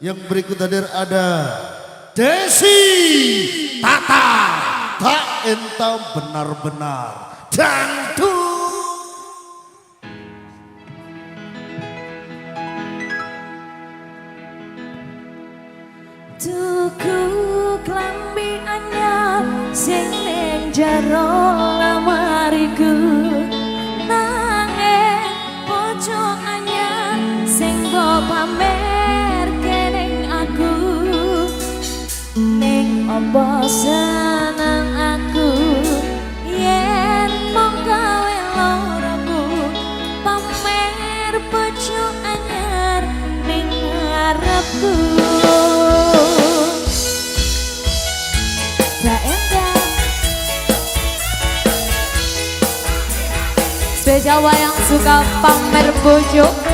Yang berikut hadir ada Desi Tata. Tak entah benar-benar dangdut. Tuku klambi anyar sing ning jero Spesial yang suka pamer bojo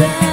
say